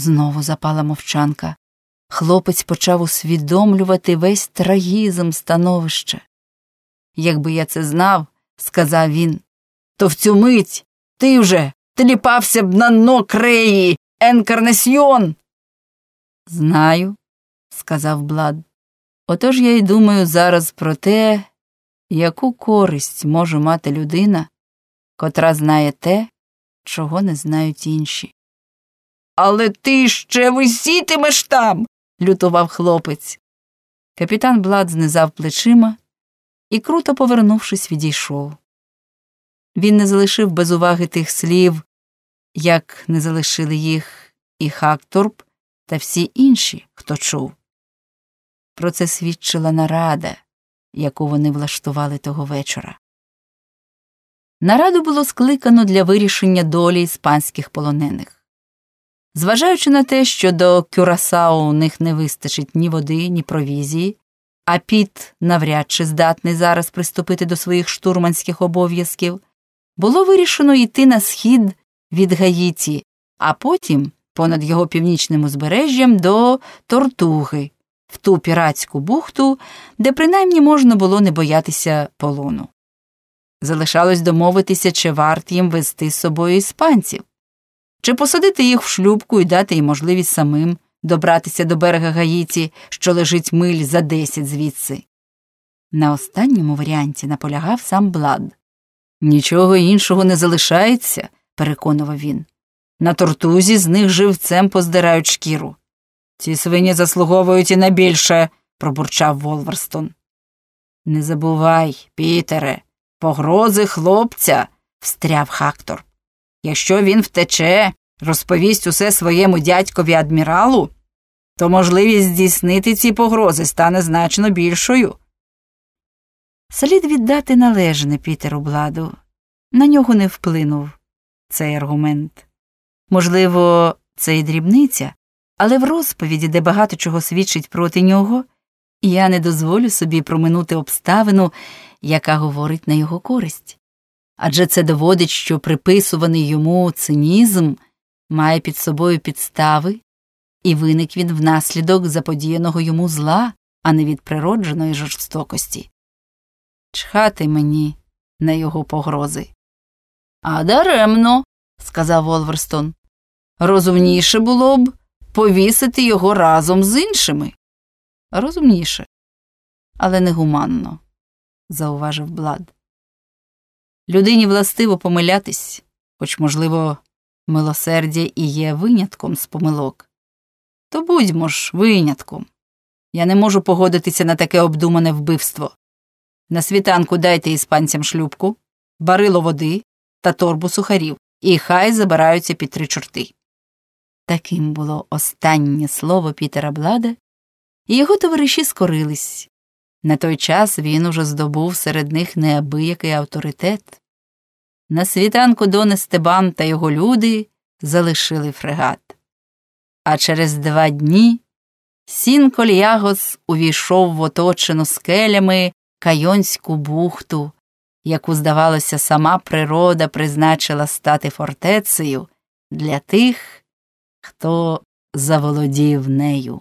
Знову запала мовчанка. Хлопець почав усвідомлювати весь трагізм становища. Якби я це знав, сказав він, то в цю мить ти вже теліпався б на но креї, енкарнесьйон. Знаю, сказав Блад. Отож я й думаю зараз про те, яку користь може мати людина, котра знає те, чого не знають інші. Але ти ще висітимеш там. лютував хлопець. Капітан Блад знизав плечима і, круто повернувшись, відійшов. Він не залишив без уваги тих слів, як не залишили їх і Хакторп та всі інші, хто чув. Про це свідчила нарада, яку вони влаштували того вечора. Нараду було скликано для вирішення долі іспанських полонених. Зважаючи на те, що до Кюрасао у них не вистачить ні води, ні провізії, а піт навряд чи здатний зараз приступити до своїх штурманських обов'язків, було вирішено йти на схід від Гаїті, а потім понад його північним узбережжям до Тортуги, в ту піратську бухту, де принаймні можна було не боятися полону. Залишалось домовитися, чи варт їм вести з собою іспанців, чи посадити їх в шлюбку і дати їм можливість самим добратися до берега Гаїті, що лежить миль за десять звідси. На останньому варіанті наполягав сам Блад. Нічого іншого не залишається, переконував він. На тортузі з них живцем поздирають шкіру. Ці свині заслуговують і на більше, пробурчав Волверстон. Не забувай, Пітере, погрози хлопця, встряв Хактор. Якщо він втече, розповість усе своєму дядькові адміралу, то можливість здійснити ці погрози стане значно більшою. Слід віддати належне Пітеру Бладу. На нього не вплинув цей аргумент. Можливо, це і дрібниця, але в розповіді, де багато чого свідчить проти нього, я не дозволю собі проминути обставину, яка говорить на його користь. Адже це доводить, що приписуваний йому цинізм має під собою підстави, і виник він внаслідок заподіяного йому зла, а не від природженої жорстокості. Чхати мені на його погрози. А даремно, сказав Волверстон. Розумніше було б повісити його разом з іншими. Розумніше, але негуманно, зауважив Блад. Людині властиво помилятись, хоч, можливо, милосердя і є винятком з помилок. То будьмо ж винятком. Я не можу погодитися на таке обдумане вбивство. На світанку дайте іспанцям шлюбку, барило води та торбу сухарів, і хай забираються під три чорти. Таким було останнє слово Пітера Блада, і його товариші скорились. На той час він уже здобув серед них неабиякий авторитет. На світанку Дон Стебан та його люди залишили фрегат. А через два дні Сін Кольягос увійшов в оточену скелями Кайонську бухту, яку, здавалося, сама природа призначила стати фортецею для тих, хто заволодів нею.